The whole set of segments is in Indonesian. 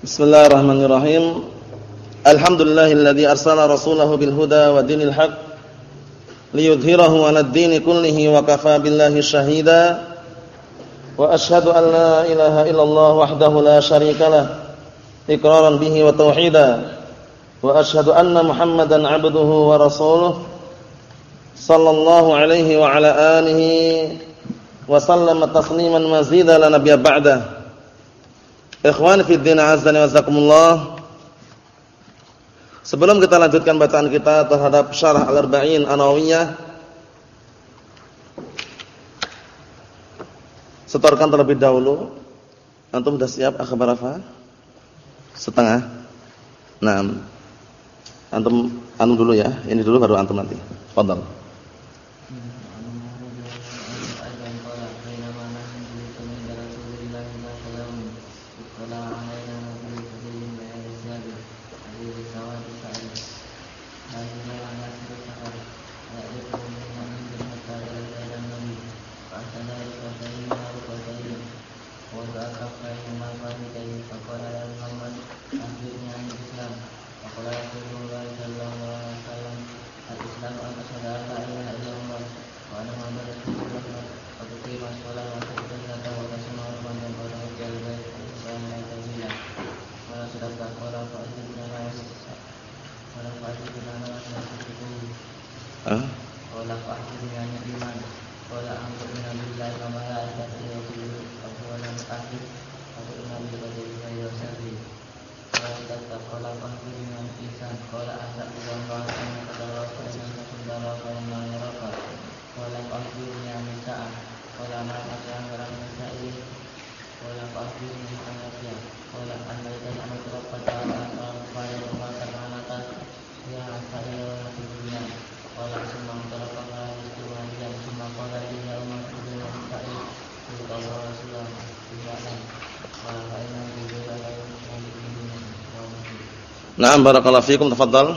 Bismillahirrahmanirrahim. Alhamdulillahilladzi arsala rasulahu bil huda wa dinil haq liyudhhirahu 'alad dini kullihi wa kafaa billahi shahida. Wa asyhadu an la ilaha illallah wahdahu la syarika lah iqraran bihi wa tauhida. Wa asyhadu anna Muhammadan 'abduhu wa rasuluhu sallallahu alaihi wa ala alihi wa sallama tasliman mazida la nabiyya ba'da. Ikhwan fi din azza wa jazakumullah. Sebelum kita lanjutkan bacaan kita terhadap syarah Al-Arba'in An-Nawawiyah Setorkan terlebih dahulu. Antum sudah siap akhbar apa? Setengah. Nah. Antum antum dulu ya. Ini dulu baru antum nanti. Fadhal. Naam barakallahu fiikum tafadhal.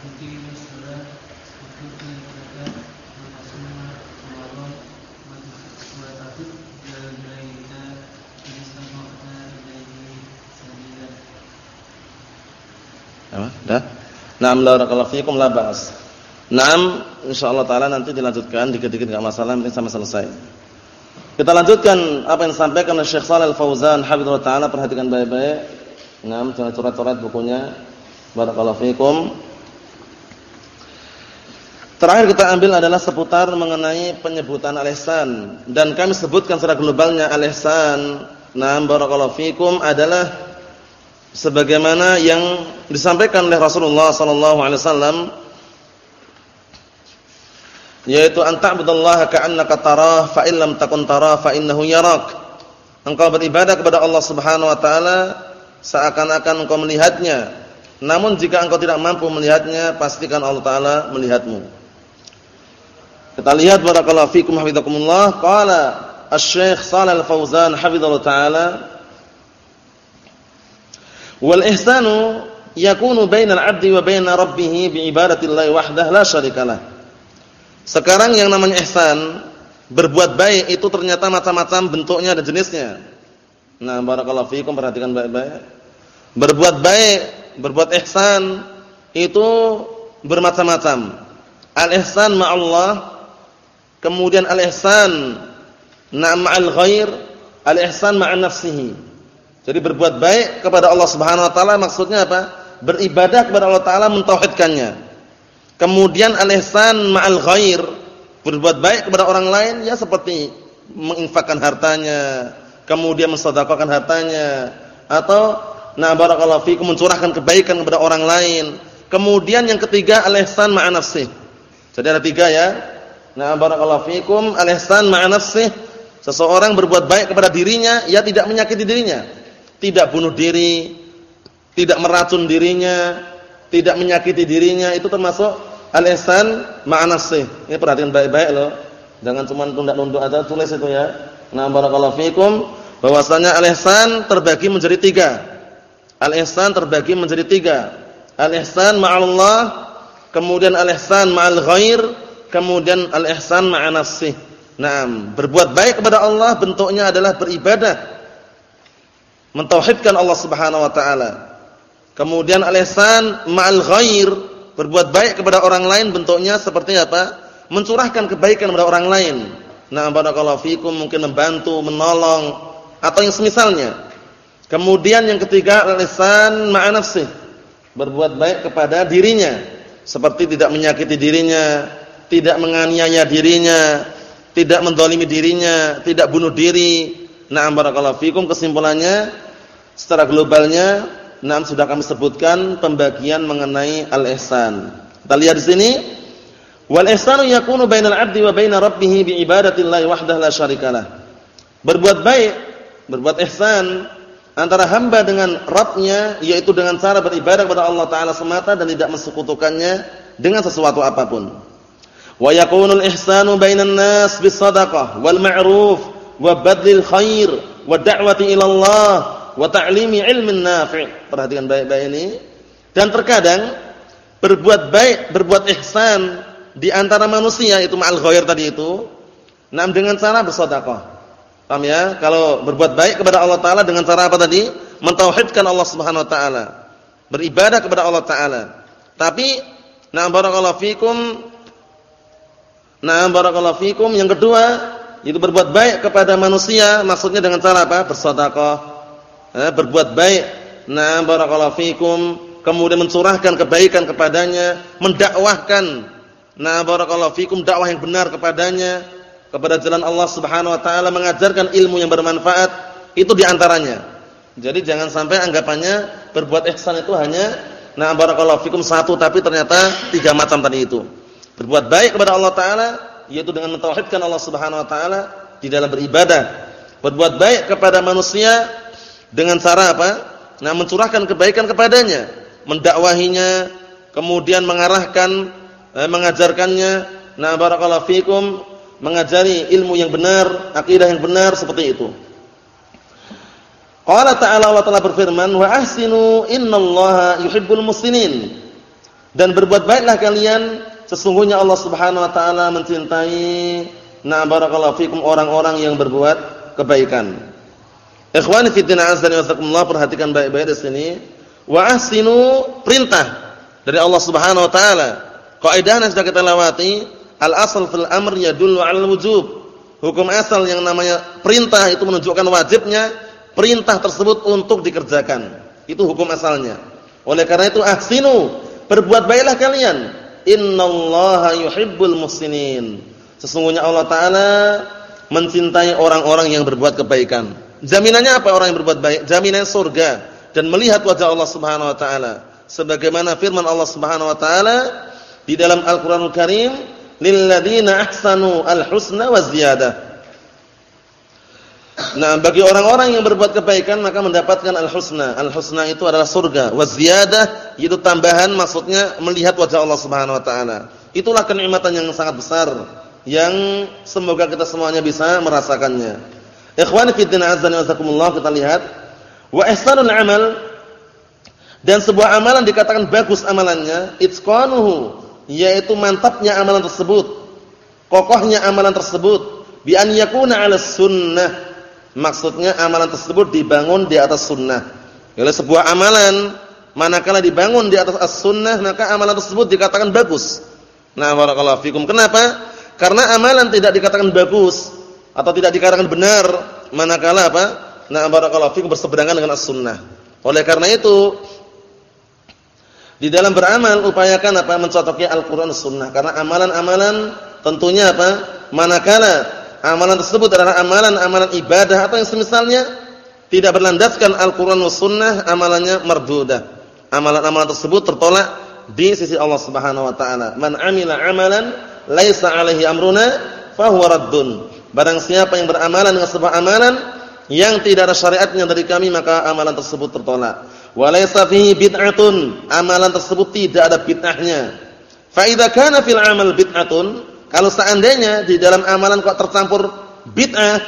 Naam barakallahu fiikum la ba'as. Naam insyaallah taala nanti dilanjutkan dikit-dikit enggak masalah penting sampai selesai. Kita lanjutkan apa yang disampaikan oleh Syekh Shalal Fauzan hafizallahu taala perhatikan baik-baik. Naam jangan coret-coret bukunya. Barakallahu fiikum. Terakhir kita ambil adalah seputar mengenai penyebutan al-ihsan dan kami sebutkan secara globalnya al-ihsan. Naam barakallahu fiikum adalah sebagaimana yang disampaikan oleh Rasulullah sallallahu alaihi wasallam yaitu anta'budallaha ka'annaka tarah fa in lam takun tarah fa innahu yarak. Engkau beribadah kepada Allah Subhanahu wa taala seakan-akan engkau melihatnya. Namun jika engkau tidak mampu melihatnya, pastikan Allah taala melihatmu. Kita lihat barakallahu fikum hafizakumullah qala Asy-Syaikh Shalal Fauzan hafizallahu taala Wal ihsanu yakunu bainal 'abdi wa baina rabbih bi ibadatillahi wahdah la syarikalah. Sekarang yang namanya ihsan, berbuat baik itu ternyata macam-macam bentuknya dan jenisnya. Nah, barakallahu fiikum perhatikan baik-baik. Berbuat baik berbuat ihsan itu bermacam-macam. Al-ihsan ma'allah, kemudian al-ihsan ma'al ghair, al-ihsan ma'an nafsihi. Jadi berbuat baik kepada Allah Subhanahu wa taala maksudnya apa? Beribadah kepada Allah taala mentauhidkannya. Kemudian al-ihsan ma'al ghair, berbuat baik kepada orang lain ya seperti menginfakkan hartanya, kemudian mensedekahkan hartanya atau na barakallahu fikum mencurahkan kebaikan kepada orang lain. Kemudian yang ketiga al-ihsan. Jadi ada tiga ya. Na barakallahu fikum al-ihsan. Seseorang berbuat baik kepada dirinya, ya tidak menyakiti dirinya. Tidak bunuh diri, tidak meracun dirinya, tidak menyakiti dirinya, itu termasuk al-ihsan ma'a nafsih. Ini perhatian baik-baik loh. Jangan cuma tunda-tunda aja tulis itu ya. Nah barakallahu fikum bahwasanya al-ihsan terbagi menjadi tiga. Al-ihsan terbagi menjadi tiga. Al-ihsan ma'allah, kemudian al-ihsan ma'al ghair, kemudian al-ihsan ma'a nafsih. Naam, berbuat baik kepada Allah bentuknya adalah beribadah. Mentauhidkan Allah Subhanahu wa taala. Kemudian al-ihsan ma'al ghair, berbuat baik kepada orang lain bentuknya seperti apa? Mencurahkan kebaikan kepada orang lain. Nah, barakallahu fikum mungkin membantu, menolong atau yang semisalnya. Kemudian yang ketiga lisan ma'a nafsih. Berbuat baik kepada dirinya, seperti tidak menyakiti dirinya, tidak menganiaya dirinya, tidak mendolimi dirinya, tidak bunuh diri. Na'am barakallahu fikum kesimpulannya secara globalnya na'am sudah kami sebutkan pembagian mengenai al-ihsan. Kita lihat di sini wal ihsanu yakunu bainal 'abdi wa baina rabbih bi ibadatillahi wahdahu la syarikalah. Berbuat baik, berbuat ihsan antara hamba dengan Rabbnya yaitu dengan cara beribadah kepada Allah taala semata dan tidak mensekutukannya dengan sesuatu apa pun. Wa yakunul ihsanu bainan nas bis sadaqah wal ma'ruf wa badlil khair wa da'wati ila Allah wa ta'limi ilmin nafi'. Perhatikan baik-baik ini. Dan terkadang berbuat baik, berbuat ihsan di antara manusia itu ma'al ghair tadi itu, nah dengan cara bersedekah Paham ya? Kalau berbuat baik kepada Allah taala dengan cara apa tadi? Mentauhidkan Allah Subhanahu wa taala. Beribadah kepada Allah taala. Tapi na barakallahu fikum na barakallahu fikum yang kedua itu berbuat baik kepada manusia maksudnya dengan cara apa? Bersedekah. Eh, berbuat baik. Na barakallahu fikum kemudian mencurahkan kebaikan kepadanya, mendakwahkan na barakallahu fikum dakwah yang benar kepadanya kepada jalan Allah Subhanahu wa taala mengajarkan ilmu yang bermanfaat itu di antaranya. Jadi jangan sampai anggapannya berbuat ihsan itu hanya nah barakallahu fikum satu tapi ternyata tiga macam tadi itu. Berbuat baik kepada Allah taala yaitu dengan mentauhidkan Allah Subhanahu wa taala di dalam beribadah. Berbuat baik kepada manusia dengan cara apa? Nah, mencurahkan kebaikan kepadanya, mendakwahinya, kemudian mengarahkan, eh, mengajarkannya. Nah, barakallahu fikum mengajari ilmu yang benar, akidah yang benar seperti itu. Qala ta'ala Allah telah berfirman, "Wa ahsinu innallaha yuhibbul muhsinin." Dan berbuat baiklah kalian, sesungguhnya Allah Subhanahu wa taala mencintai na barakallahu fikum orang-orang yang berbuat kebaikan. Ikhwani fi din azza wa perhatikan baik-baik di sini. Wa ahsinu perintah dari Allah Subhanahu wa taala. Kaidah yang sudah kita lewati, Al-asal fil amr yadullu 'alal wujub. Hukum asal yang namanya perintah itu menunjukkan wajibnya perintah tersebut untuk dikerjakan. Itu hukum asalnya. Oleh karena itu ahsinu, berbuat baiklah kalian. Innallaha yuhibbul muhsinin. Sesungguhnya Allah taala mencintai orang-orang yang berbuat kebaikan. Jaminannya apa orang yang berbuat baik? Jaminannya surga dan melihat wajah Allah Subhanahu wa taala. Sebagaimana firman Allah Subhanahu wa taala di dalam Al-Qur'anul Karim, lilladzina ahsanu al-husna wa ziyadah. Nah, bagi orang-orang yang berbuat kebaikan maka mendapatkan al-husna. Al-husna itu adalah surga, wa ziyadah itu tambahan maksudnya melihat wajah Allah Subhanahu wa taala. Itulah kenikmatan yang sangat besar yang semoga kita semuanya bisa merasakannya. Ikhwani fi din azza wa jazakumullah kita lihat wa ihsanul amal dan sebuah amalan dikatakan bagus amalannya itqanuhu yaitu mantapnya amalan tersebut, kokohnya amalan tersebut, bi an yakuna 'ala sunnah. Maksudnya amalan tersebut dibangun di atas sunnah. Oleh sebuah amalan manakala dibangun di atas as-sunnah maka amalan tersebut dikatakan bagus. Nah, barakallahu fikum. Kenapa? Karena amalan tidak dikatakan bagus atau tidak dikatakan benar manakala apa? Nah, barakallahu fikum berseberangan dengan as-sunnah. Oleh karena itu di dalam beramal upayakan apa? Mencocoki Al-Qur'an sunnah karena amalan-amalan tentunya apa? Manakala amalan tersebut adalah amalan-amalan ibadah atau yang semisalnya tidak berlandaskan Al-Qur'an was sunnah, amalannya mardudah amalan-amalan tersebut tertolak di sisi Allah Subhanahu wa taala. Man 'amila 'amalan laisa 'alaihi amruna fahuwa raddun. Barang siapa yang beramalan dengan sebuah amalan yang tidak ada syariatnya dari kami maka amalan tersebut tertolak. Wa laisa fihi bid'atun. Amalan tersebut tidak ada bid'ahnya. Fa idza kana fil 'amal bid'atun, kalau seandainya di dalam amalan kok tercampur bid'ah,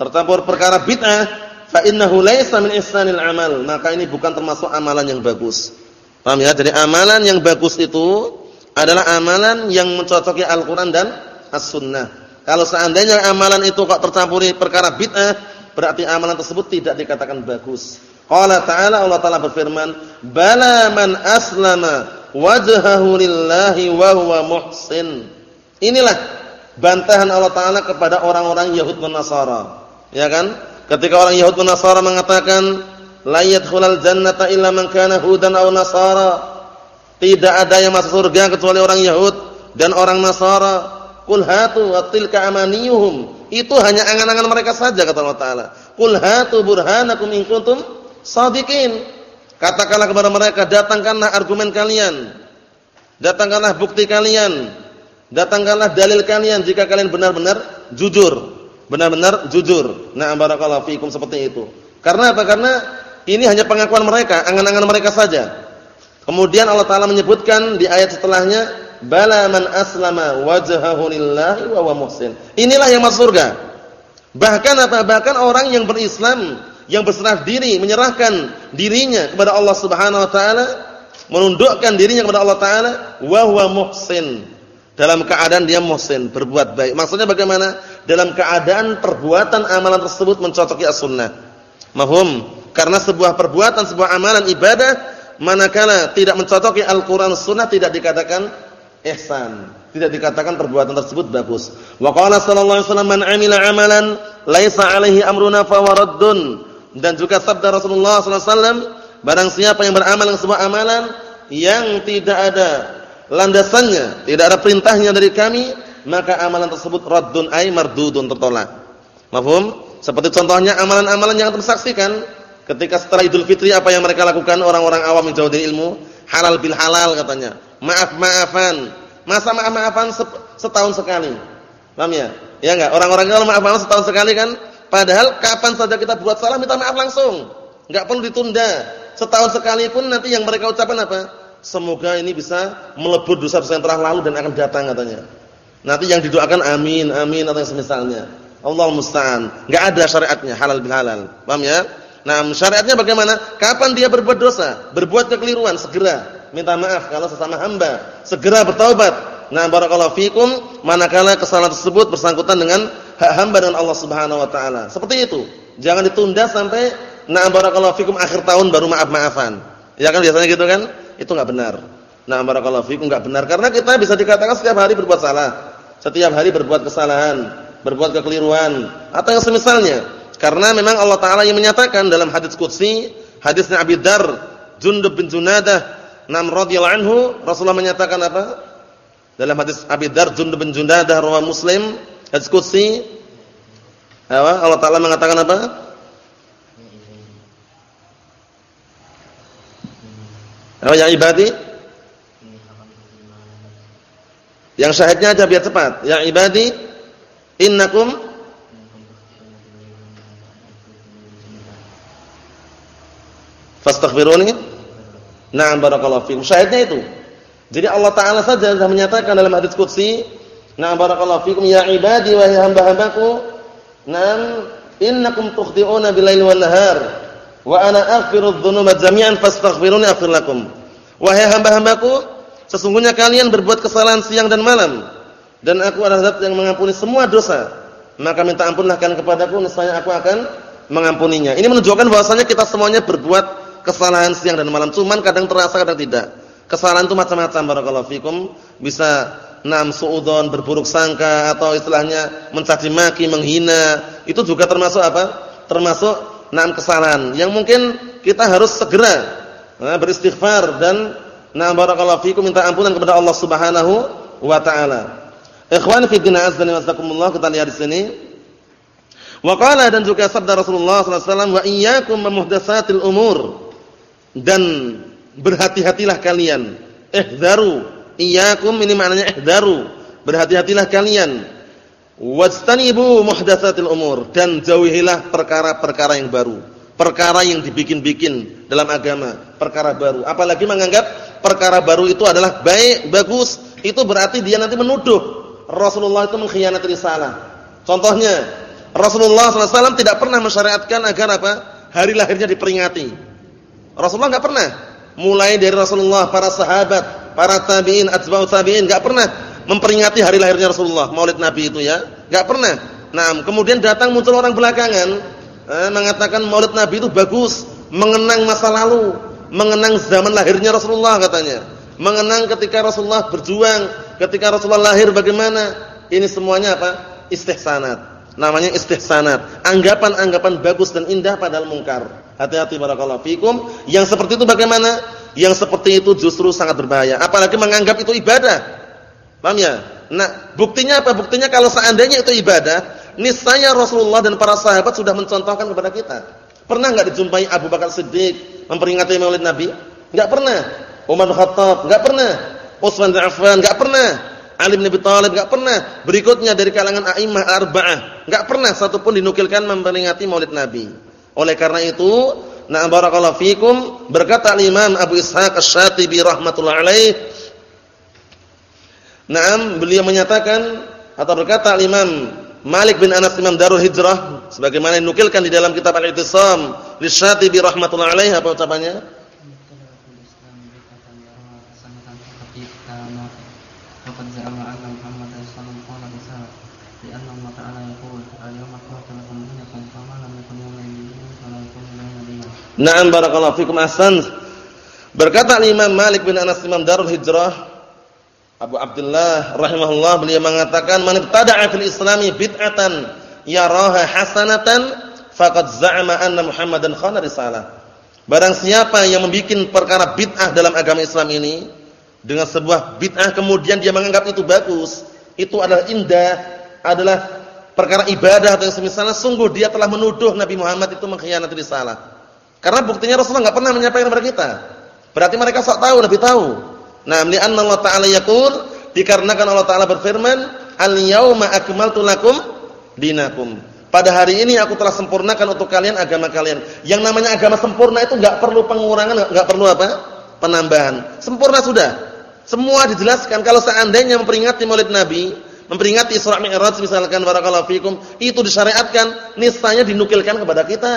tercampur perkara bid'ah, fa innahu laisa min ihsanil amal, maka ini bukan termasuk amalan yang bagus. Paham ya? Jadi amalan yang bagus itu adalah amalan yang mencocoki Al-Qur'an dan As-Sunnah. Kalau seandainya amalan itu kok tercampuri perkara bid'ah, berarti amalan tersebut tidak dikatakan bagus. Qala ta'ala Allah Ta'ala berfirman, "Bala man aslama wajhahu lillahi wa huwa muhsin." Inilah bantahan Allah Ta'ala kepada orang-orang Yahud dan Nasara. Ya kan? Ketika orang Yahudi dan Nasara mengatakan la yadkhulul jannata illa man kana hudan aw nasara. Tidak ada yang masuk surga kecuali orang Yahud dan orang Nasara. Qul hatu tilka amaniyuhum. Itu hanya angan-angan mereka saja kata Allah taala. Qul hatu burhanakum in kuntum shadiqin. Katakanlah kepada mereka, datangkanlah argumen kalian. Datangkanlah bukti kalian. Datangkanlah dalil kalian jika kalian benar-benar jujur benar-benar jujur. Nah, barakallahu fikum seperti itu. Karena apa? Karena ini hanya pengakuan mereka, angan-angan mereka saja. Kemudian Allah taala menyebutkan di ayat setelahnya, "Bala man aslama wajhahu lillahi wa huwa muhsin." Inilah yang masuk surga. Bahkan apa? Bahkan orang yang berislam, yang berserah diri, menyerahkan dirinya kepada Allah Subhanahu wa taala, menundukkan dirinya kepada Allah taala, wa huwa muhsin. Dalam keadaan dia muhsin, berbuat baik. Maksudnya bagaimana? Dalam keadaan perbuatan amalan tersebut mencocoki as-sunnah. Mahum? Karena sebuah perbuatan, sebuah amalan ibadah manakala tidak mencocoki Al-Qur'an sunnah tidak dikatakan ihsan. Tidak dikatakan perbuatan tersebut bagus. Wa qala sallallahu alaihi wasallam 'amalan laisa 'alaihi amruna fawaraddun. Dan juga sabda Rasulullah sallallahu alaihi wasallam, barang siapa yang beramal dengan sebuah amalan yang tidak ada landasannya, tidak ada perintahnya dari kami, maka amalan tersebut raddun ay mardudun tertolak. Mafhum? Seperti contohnya amalan-amalan yang tersaksikan ketika setelah Idul Fitri apa yang mereka lakukan orang-orang awam yang jauh dari ilmu, halal bil halal katanya. Maaf-maafan. Masa maaf-maafan setahun sekali. Paham ya? Ya enggak? Orang-orang kalau maaf-maafan setahun sekali kan, padahal kapan saja kita buat salah minta maaf langsung. Enggak perlu ditunda. Setahun sekali pun nanti yang mereka ucapkan apa? Semoga ini bisa melebur dosa-dosa yang telah lalu dan akan datang katanya. Nanti yang didoakan amin, amin atau yang semisalnya. Allah musta'an. Enggak ada syariatnya halal bil halal. Paham ya? Nah, syariatnya bagaimana? Kapan dia berbuat dosa, berbuat kekeliruan, segera minta maaf kalau sesama hamba, segera bertaubat. Nah, barakallahu fikum, manakala kesalahan tersebut bersangkutan dengan hak hamba dengan Allah Subhanahu wa taala. Seperti itu. Jangan ditunda sampai nah barakallahu fikum akhir tahun baru maaf-maafan. Ya kan biasanya gitu kan? Itu enggak benar. Nah, barakallahu fikum enggak benar karena kita bisa dikatakan setiap hari berbuat salah. Setiap hari berbuat kesalahan, berbuat kekeliruan atau yang semisalnya. Karena memang Allah taala yang menyatakan dalam hadis qudsi, hadisnya Abi Dar, Jundub bin Junadah, nam radhiyallahu anhu, Rasulullah menyatakan apa? Dalam hadis Abi Dar, Jundub bin Junadah riwayat Muslim, hadis qudsi? Allah taala mengatakan apa? Oh yang ibadi? Yang syahidnya aja biar cepat. Yang ibadi innakum fastaghfiruni. Na'am barakallahu fiikum. Syahidnya itu. Jadi Allah taala saja sudah menyatakan dalam hadis qudsi, "Na'am barakallahu fiikum ya ibadi wa hamba-hambaku, na'am innakum tukhti'una bil-laili wan-nahar." Wa ana aghfiru dzunuba jami'an fastaghfiruni aghfir lakum. Wahai hamba-hambaku, sesungguhnya kalian berbuat kesalahan siang dan malam dan aku adalah zat yang mengampuni semua dosa. Maka minta ampunlah kalian kepadaku niscaya aku akan mengampuninya. Ini menunjukkan bahwasanya kita semuanya berbuat kesalahan siang dan malam, cuman kadang terasa kadang tidak. Kesalahan itu macam-macam barakallahu fikum, bisa nam suudon berburuk sangka atau istilahnya mencaci maki, menghina, itu juga termasuk apa? Termasuk nam kesalahan yang mungkin kita harus segera nah, beristighfar dan nam barakallahu fikum minta ampunan kepada Allah Subhanahu wa taala. Ikhwan fi din azza wa jazakumullah kita lihat di sini. Wa qala dan juga sabda Rasulullah sallallahu alaihi wasallam wa iyyakum muhdatsatil umur dan berhati-hatilah kalian. Ihdaru. Iyyakum ini maknanya ihdaru. Berhati-hatilah kalian. Wajtanibu muhdatsatil umur dan jauhilah perkara-perkara yang baru. Perkara yang dibikin-bikin dalam agama, perkara baru. Apalagi menganggap perkara baru itu adalah baik, bagus, itu berarti dia nanti menuduh Rasulullah itu mengkhianati risalah. Contohnya, Rasulullah SAW tidak pernah mensyariatkan agar apa? Hari lahirnya diperingati. Rasulullah enggak pernah. Mulai dari Rasulullah, para sahabat, para tabi'in, atba'ut tabi'in enggak pernah memperingati hari lahirnya Rasulullah, Maulid Nabi itu ya. Enggak pernah. Nah, kemudian datang muncul orang belakangan eh, mengatakan Maulid Nabi itu bagus, mengenang masa lalu, mengenang zaman lahirnya Rasulullah katanya. Mengenang ketika Rasulullah berjuang, ketika Rasulullah lahir bagaimana. Ini semuanya apa? Istihsanat. Namanya istihsanat. Anggapan-anggapan bagus dan indah padahal mungkar. Hati-hati barakallahu fikum. Yang seperti itu bagaimana? Yang seperti itu justru sangat berbahaya. Apalagi menganggap itu ibadah. Paham ya? Nah, buktinya apa? Buktinya kalau seandainya itu ibadah, niscaya Rasulullah dan para sahabat sudah mencontohkan kepada kita. Pernah enggak dijumpai Abu Bakar Siddiq memperingati Maulid Nabi? Enggak pernah. Umar bin Khattab enggak pernah. Utsman bin Affan enggak pernah. Ali bin Abi Thalib enggak pernah. Berikutnya dari kalangan a'immah arba'ah enggak pernah satupun dinukilkan memperingati Maulid Nabi. Oleh karena itu, na'am barakallahu fikum, berkata Imam Abu Ishaq Asy-Syatibi rahimatullah alaih, Naam, beliau menyatakan atau berkata Imam Malik bin Anas Imam Darul Hijrah sebagaimana dinukilkan di dalam kitab Al-Ittisam li Syatibi rahimatullah alaih apa ucapannya? Na'am barakallahu fikum ahsan. Berkata Imam Malik bin Anas Imam Darul Hijrah Abu Abdullah rahimahullah beliau mengatakan man ibtada'a fil islami bid'atan yaraha hasanatan faqad za'ama anna Muhammadan khana risalah. Barang siapa yang membuat perkara bid'ah dalam agama Islam ini dengan sebuah bid'ah kemudian dia menganggap itu bagus, itu adalah indah, adalah perkara ibadah atau yang semisalnya sungguh dia telah menuduh Nabi Muhammad itu mengkhianati risalah. Karena buktinya Rasulullah enggak pernah menyampaikan kepada kita. Berarti mereka sok tahu, lebih tahu. Nah, li'anna Allah Ta'ala yaqul, dikarenakan Allah Ta'ala berfirman, "Al-yauma akmaltu lakum dinakum." Pada hari ini aku telah sempurnakan untuk kalian agama kalian. Yang namanya agama sempurna itu enggak perlu pengurangan, enggak perlu apa? Penambahan. Sempurna sudah. Semua dijelaskan kalau seandainya memperingati Maulid Nabi, memperingati Isra Mi'raj misalkan barakallahu fikum, itu disyariatkan, niscaya dinukilkan kepada kita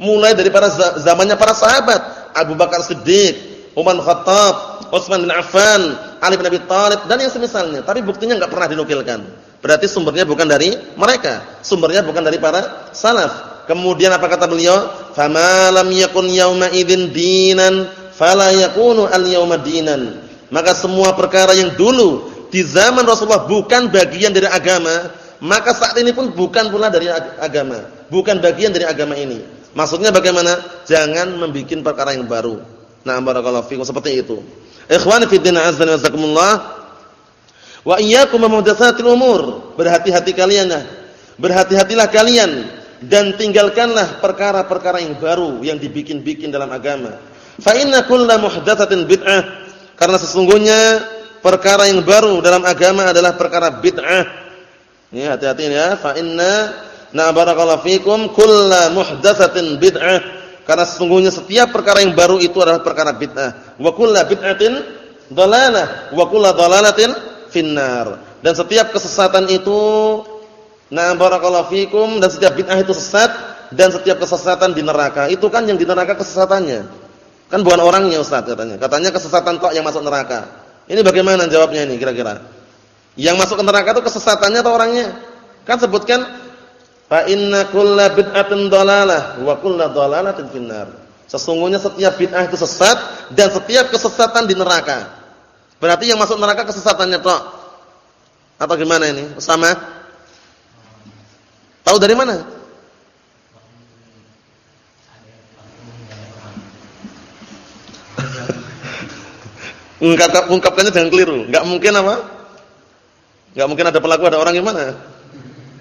mulai dari para zamannya para sahabat, Abu Bakar Siddiq, Umar Khattab, Utsman bin Affan, Ali bin Abi Thalib dan yang semisalnya. Tapi buktinya enggak pernah dinukilkan. Berarti sumbernya bukan dari mereka, sumbernya bukan dari para salaf. Kemudian apa kata beliau? "Fama lam yakun yauma idzin dinan, fala yakunu al-yauma dinan." Maka semua perkara yang dulu di zaman Rasulullah bukan bagian dari agama, maka saat ini pun bukan pula dari agama, bukan bagian dari agama ini. Maksudnya bagaimana? Jangan membuat perkara yang baru. Nah, barakallahu fikum seperti itu. Ikhwani fi din azza wa jazakumullah. Wa iyyakum muhdatsatil umur. Berhati-hati kalian ya. Berhati-hatilah kalian dan tinggalkanlah perkara-perkara yang baru yang dibikin-bikin dalam agama. Fa inna kullu muhdatsatin bid'ah. Karena sesungguhnya perkara yang baru dalam agama adalah perkara bid'ah. Ya, hati-hati ya. Fa inna Nah barakallahu fikum kullu muhdatsatin bid'ah karena sesungguhnya setiap perkara yang baru itu adalah perkara bid'ah. Wa kullu bid'atin dhalalah wa kullu dhalalatin finnar. Dan setiap kesesatan itu nah barakallahu fikum dan setiap bid'ah itu sesat dan setiap kesesatan di neraka. Itu kan yang di neraka kesesatannya. Kan bukan orangnya Ustaz katanya. Katanya kesesatan tok yang masuk neraka. Ini bagaimana jawabnya ini kira-kira? Yang masuk ke neraka itu kesesatannya atau orangnya? Kan sebutkan Fa inna kulla bid'atin dhalalah wa kulla dhalalatin finnar. Sesungguhnya setiap bid'ah itu sesat dan setiap kesesatan di neraka. Berarti yang masuk neraka kesesatannya tok. Atau gimana ini? Sama? Tahu dari mana? Ungkap, ungkapkannya jangan keliru. Enggak mungkin apa? Enggak mungkin ada pelaku ada orang gimana?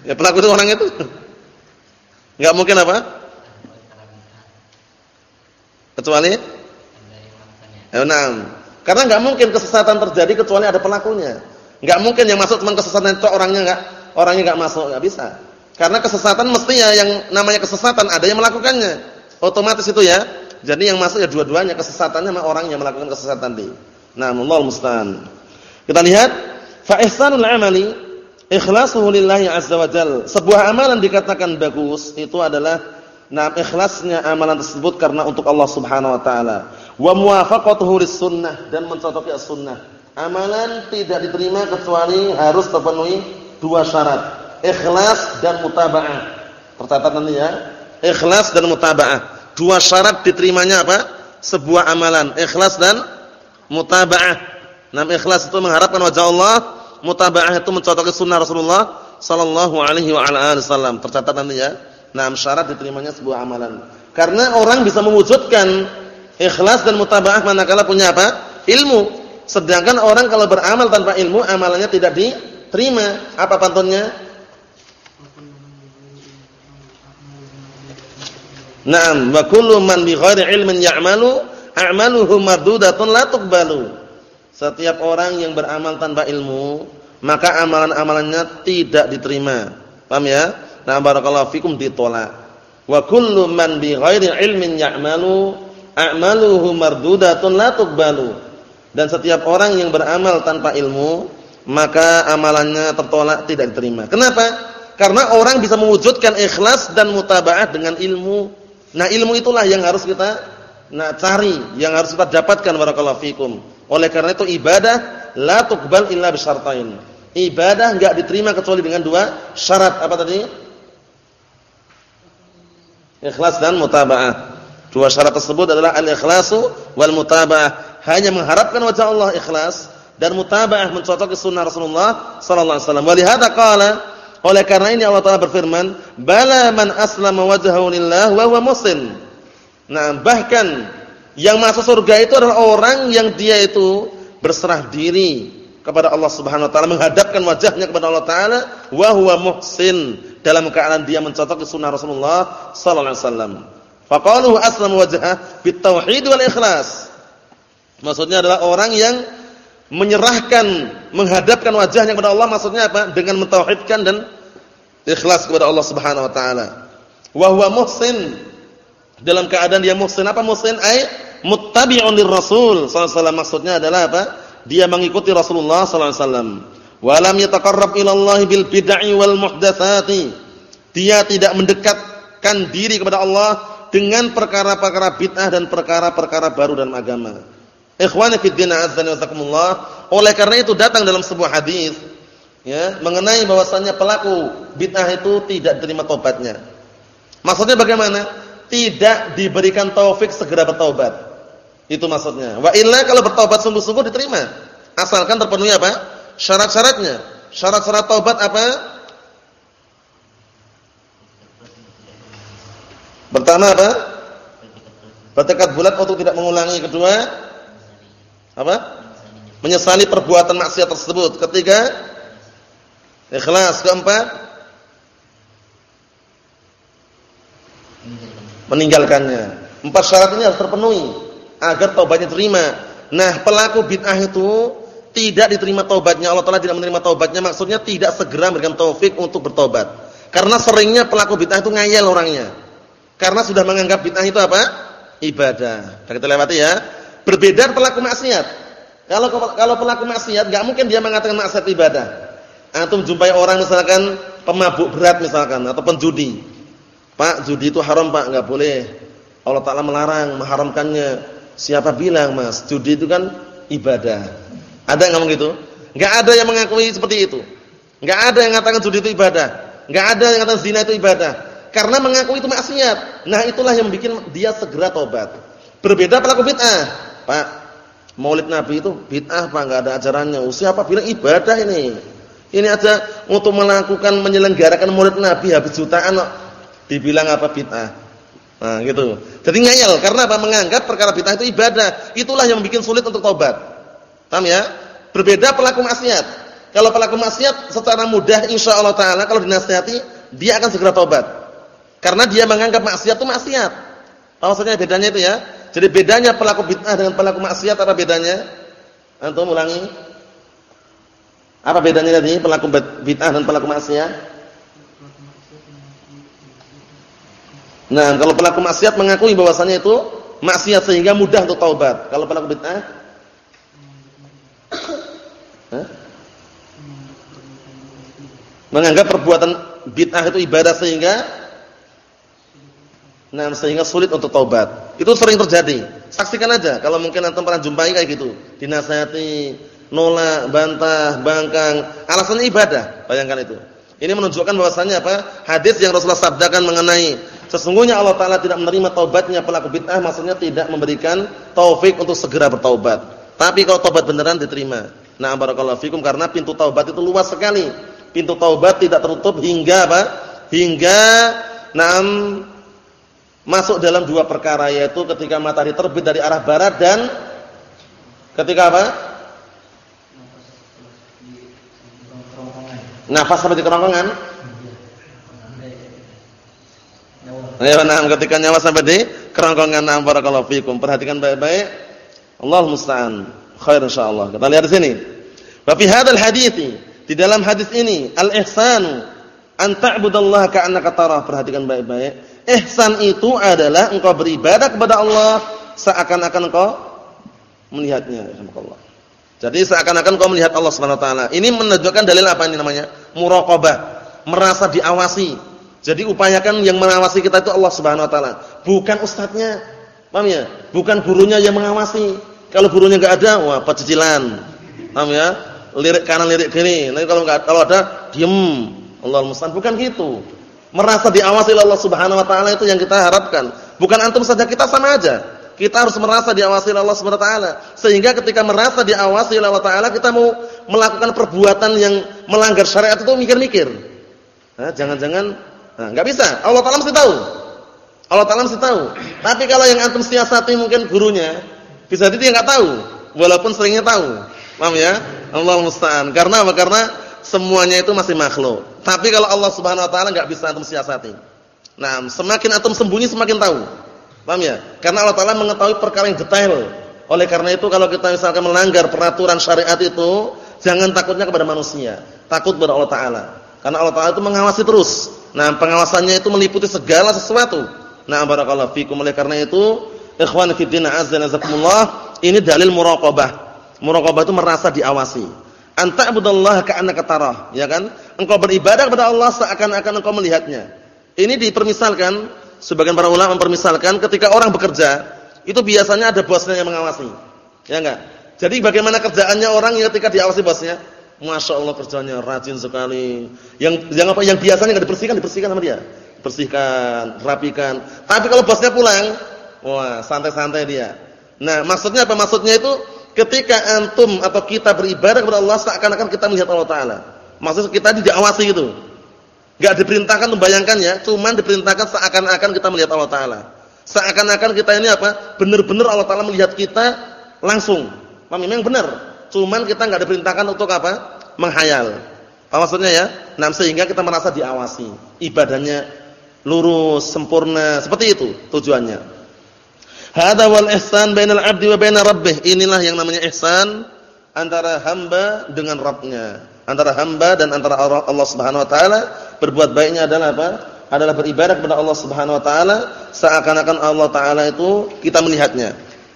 Ya pelaku itu orang itu. Enggak mungkin apa? Kecuali Ya, enam. Karena enggak mungkin kesesatan terjadi kecuali ada pelakunya. Enggak mungkin yang masuk cuma kesesatan itu orangnya enggak orangnya enggak masuk, enggak bisa. Karena kesesatan mestinya yang namanya kesesatan ada yang melakukannya. Otomatis itu ya. Jadi yang masuk ya dua-duanya kesesatannya sama orang yang melakukan kesesatan tadi. Nah, Allah musta'an. Kita lihat fa ihsanul amali ikhlasuhu lillahi azza wa jal. Sebuah amalan dikatakan bagus itu adalah nah ikhlasnya amalan tersebut karena untuk Allah Subhanahu wa taala. Wa muwafaqatuhu sunnah dan mencocoki as-sunnah. Amalan tidak diterima kecuali harus terpenuhi dua syarat, ikhlas dan mutaba'ah. Tercatat nanti ya. Ikhlas dan mutaba'ah. Dua syarat diterimanya apa? Sebuah amalan, ikhlas dan mutaba'ah. Nam ikhlas itu mengharapkan wajah Allah, mutaba'ah itu mencocoki sunnah Rasulullah sallallahu alaihi wa ala alihi wasallam. Tercatat nanti ya. Nam syarat diterimanya sebuah amalan. Karena orang bisa mewujudkan ikhlas dan mutaba'ah manakala punya apa? Ilmu. Sedangkan orang kalau beramal tanpa ilmu, amalannya tidak diterima. Apa pantunnya? Naam, wa kullu man bi ghairi ilmin ya'malu a'maluhu mardudatun la tuqbalu. Setiap orang yang beramal tanpa ilmu, maka amalan-amalannya tidak diterima. Paham ya? Nah, barakallahu fikum ditolak. Wa kullu man bi ghairi ilmin ya'malu a'maluhu mardudatun la tuqbalu. Dan setiap orang yang beramal tanpa ilmu, maka amalannya tertolak tidak diterima. Kenapa? Karena orang bisa mewujudkan ikhlas dan mutaba'ah dengan ilmu. Nah, ilmu itulah yang harus kita Nah, cari yang harus kita dapatkan barakallahu fikum. Oleh karena itu ibadah la tuqbal illa bisyartain. Ibadah enggak diterima kecuali dengan dua syarat. Apa tadi? Ikhlas dan mutaba'ah. Dua syarat tersebut adalah al-ikhlasu wal mutaba'ah. Hanya mengharapkan wajah Allah ikhlas dan mutaba'ah mencocoki sunnah Rasulullah sallallahu alaihi wasallam. Walihada qala oleh karena ini Allah Taala berfirman, "Bala man aslama wajhahu lillah wa huwa muslim." Nah, bahkan yang masuk surga itu adalah orang yang dia itu berserah diri kepada Allah Subhanahu wa taala, menghadapkan wajahnya kepada Allah taala wa huwa muhsin dalam keadaan dia mencocoki sunnah Rasulullah sallallahu alaihi wasallam. Faqaluhu aslama wajhah bitauhid wal ikhlas. Maksudnya adalah orang yang menyerahkan, menghadapkan wajahnya kepada Allah maksudnya apa? Dengan mentauhidkan dan ikhlas kepada Allah Subhanahu wa taala. Wa huwa muhsin dalam keadaan dia muhsin apa muhsin ay muttabi'un lirrasul. Sallallahu alaihi maksudnya adalah apa? Dia mengikuti Rasulullah sallallahu alaihi wasallam. Wa lam yataqarrab ila Allah bil bid'i wal muhdatsati. Dia tidak mendekatkan diri kepada Allah dengan perkara-perkara bid'ah dan perkara-perkara baru dalam agama. Ikhwani fid din azza wa oleh karena itu datang dalam sebuah hadis ya mengenai bahwasannya pelaku bid'ah itu tidak diterima tobatnya maksudnya bagaimana? Tidak diberikan taufik segera bertaubat. Itu maksudnya. Wa illa kalau bertaubat sungguh-sungguh diterima. Asalkan terpenuhi apa? Syarat-syaratnya. Syarat-syarat taubat apa? Pertama apa? Bertekad bulat untuk tidak mengulangi. Kedua, apa? Menyesali perbuatan maksiat tersebut. Ketiga, ikhlas. Keempat, meninggalkannya. Empat syarat ini harus terpenuhi agar taubatnya terima. Nah, pelaku bid'ah itu tidak diterima taubatnya. Allah Taala tidak menerima taubatnya maksudnya tidak segera memberikan taufik untuk bertobat. Karena seringnya pelaku bid'ah itu ngayal orangnya. Karena sudah menganggap bid'ah itu apa? Ibadah. Kita lewati ya. Berbeda pelaku maksiat. Kalau kalau pelaku maksiat enggak mungkin dia mengatakan maksiat ibadah. Antum jumpai orang misalkan pemabuk berat misalkan atau penjudi. Pak, judi itu haram Pak, enggak boleh. Allah Taala melarang, mengharamkannya. Siapa bilang Mas, judi itu kan ibadah. Ada yang ngomong gitu? Enggak ada yang mengakui seperti itu. Enggak ada yang mengatakan judi itu ibadah. Enggak ada yang mengatakan zina itu ibadah. karena mengaku itu maksiat. Nah, itulah yang membuat dia segera tobat. Berbeda pelaku bid'ah. Pak, Maulid Nabi itu bid'ah Pak, enggak ada ajarannya. Usia apa bilang ibadah ini. Ini aja untuk melakukan menyelenggarakan Maulid Nabi habis jutaan dibilang apa bid'ah. Nah, gitu. Jadi ngeyel karena apa? Menganggap perkara bid'ah itu ibadah. Itulah yang membuat sulit untuk tobat. Paham ya? Berbeda pelaku maksiat. Kalau pelaku maksiat secara mudah insya Allah taala kalau dinasihati dia akan segera tobat. Karena dia menganggap maksiat itu maksiat. Apa maksudnya bedanya itu ya? Jadi bedanya pelaku bid'ah dengan pelaku maksiat apa bedanya? Antum ulangi. Apa bedanya tadi pelaku bid'ah dan pelaku maksiat? Nah, kalau pelaku maksiat mengakui bahwasanya itu maksiat sehingga mudah untuk taubat. Kalau pelaku bid'ah? Menganggap perbuatan bid'ah itu ibadah sehingga nah sehingga sulit untuk taubat. Itu sering terjadi. Saksikan aja kalau mungkin antum pernah jumpai kayak gitu. Dinasihati, nolak, bantah, bangkang, alasannya ibadah. Bayangkan itu. Ini menunjukkan bahwasanya apa? Hadis yang Rasulullah sabdakan mengenai sesungguhnya Allah taala tidak menerima taubatnya pelaku bid'ah, maksudnya tidak memberikan taufik untuk segera bertaubat. Tapi kalau taubat beneran diterima. Nah, barakallahu fikum karena pintu taubat itu luas sekali. Pintu taubat tidak tertutup hingga apa? Hingga enam masuk dalam dua perkara yaitu ketika matahari terbit dari arah barat dan ketika apa? Nafas sampai kerongkongan? Ya, nah, ketika nyawa sampai di kerongkongan nah barakallahu fikum. Perhatikan baik-baik. Allah musta'an. Khair insyaallah. Kita lihat di sini. Wa fi hadzal hadits, di dalam hadis ini, al-ihsanu an ta'budallaha ka'annaka tarah. Perhatikan baik-baik. Ihsan itu adalah engkau beribadah kepada Allah seakan-akan engkau melihatnya. Alhamdulillah. Jadi seakan-akan kau melihat Allah Subhanahu wa taala. Ini menunjukkan dalil apa ini namanya? Muraqabah, merasa diawasi. Jadi upayakan yang mengawasi kita itu Allah Subhanahu wa taala, bukan ustadznya. Paham ya? Bukan gurunya yang mengawasi. Kalau gurunya enggak ada, wah pecicilan. Paham ya? Lirik kanan lirik kiri. Nanti kalau enggak kalau ada diem. Allah musta'an. Bukan gitu. Merasa diawasi oleh Allah Subhanahu wa taala itu yang kita harapkan. Bukan antum saja kita sama aja. Kita harus merasa diawasi oleh Allah Subhanahu wa taala. Sehingga ketika merasa diawasi oleh Allah taala, kita mau melakukan perbuatan yang melanggar syariat itu mikir-mikir. Jangan-jangan nah, enggak bisa. Allah taala mesti tahu. Allah taala mesti tahu. Tapi kalau yang antum siasati mungkin gurunya, bisa jadi dia enggak tahu, walaupun seringnya tahu. Paham ya? Allah musta'an. Karena apa? Karena semuanya itu masih makhluk. Tapi kalau Allah Subhanahu wa taala enggak bisa antum siasati. Nah, semakin antum sembunyi semakin tahu. Paham ya? Karena Allah Taala mengetahui perkara yang detail. Oleh karena itu kalau kita misalkan melanggar peraturan syariat itu, jangan takutnya kepada manusia, takut kepada Allah Taala. Karena Allah Taala itu mengawasi terus. Nah, pengawasannya itu meliputi segala sesuatu. Nah, barakallahu fikum. Oleh karena itu, ikhwan fi din azza nazakumullah, ini dalil muraqabah. Muraqabah itu merasa diawasi. Anta ibudallaha ka'annaka tarah, ya kan? Engkau beribadah kepada Allah seakan-akan engkau melihatnya. Ini dipermisalkan sebagian para ulama mempermisalkan ketika orang bekerja, itu biasanya ada bosnya yang mengawasi. Ya enggak? Jadi bagaimana kerjaannya orang yang ketika diawasi bosnya? Masya Allah kerjanya rajin sekali. Yang yang apa yang biasanya enggak dibersihkan dibersihkan sama dia. Bersihkan, rapikan. Tapi kalau bosnya pulang, wah santai-santai dia. Nah maksudnya apa? Maksudnya itu ketika antum atau kita beribadah kepada Allah seakan-akan kita melihat Allah Taala. Maksudnya kita diawasi gitu. Gak diperintahkan membayangkan ya, cuman diperintahkan seakan-akan kita melihat Allah Taala. Seakan-akan kita ini apa? Benar-benar Allah Taala melihat kita langsung. Paham? Memang benar. Cuman kita nggak diperintahkan untuk apa? Menghayal. Apa maksudnya ya? Nah, sehingga kita merasa diawasi. Ibadahnya lurus, sempurna. Seperti itu tujuannya. Hada wal ihsan bainal 'abdi wa baina rabbih. Inilah yang namanya ihsan antara hamba dengan Rabbnya antara hamba dan antara Allah Subhanahu wa taala berbuat baiknya adalah apa? Adalah beribadah kepada Allah Subhanahu wa taala seakan-akan Allah taala itu kita melihatnya.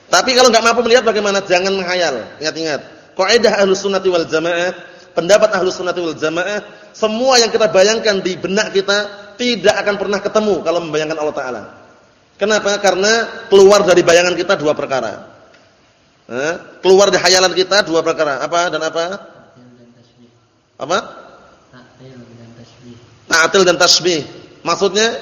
Tapi kalau enggak mampu melihat bagaimana? Jangan menghayal. Ingat-ingat. Kaidah Ahlus Sunnati wal Jamaah, pendapat Ahlus Sunnati wal Jamaah, semua yang kita bayangkan di benak kita tidak akan pernah ketemu kalau membayangkan Allah taala. Kenapa? Karena keluar dari bayangan kita dua perkara. Eh? Keluar dari hayalan kita dua perkara. Apa dan apa? Apa? Ta'til dan tasbih. Maksudnya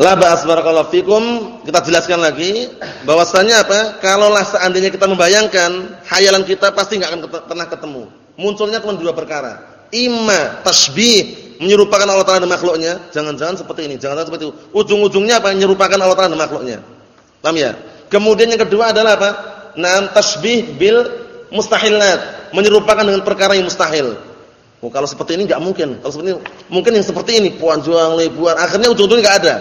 La ba'as barakallahu fikum, kita jelaskan lagi bahwasanya apa? Kalaulah seandainya kita membayangkan, hayalan kita pasti enggak akan pernah ketemu. Munculnya cuma dua perkara. Ima tasbih, menyerupakan Allah Taala dengan makhluknya, jangan-jangan seperti ini, jangan-jangan seperti itu. Ujung-ujungnya apa? Menyerupakan Allah Taala dengan makhluknya. Paham ya? Kemudian yang kedua adalah apa? Nam tasbih bil mustahilat, menyerupakan dengan perkara yang mustahil. Oh, kalau seperti ini enggak mungkin. Kalau seperti ini, mungkin yang seperti ini, puan juang lebuan, akhirnya ujung-ujungnya enggak ada.